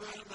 عذاب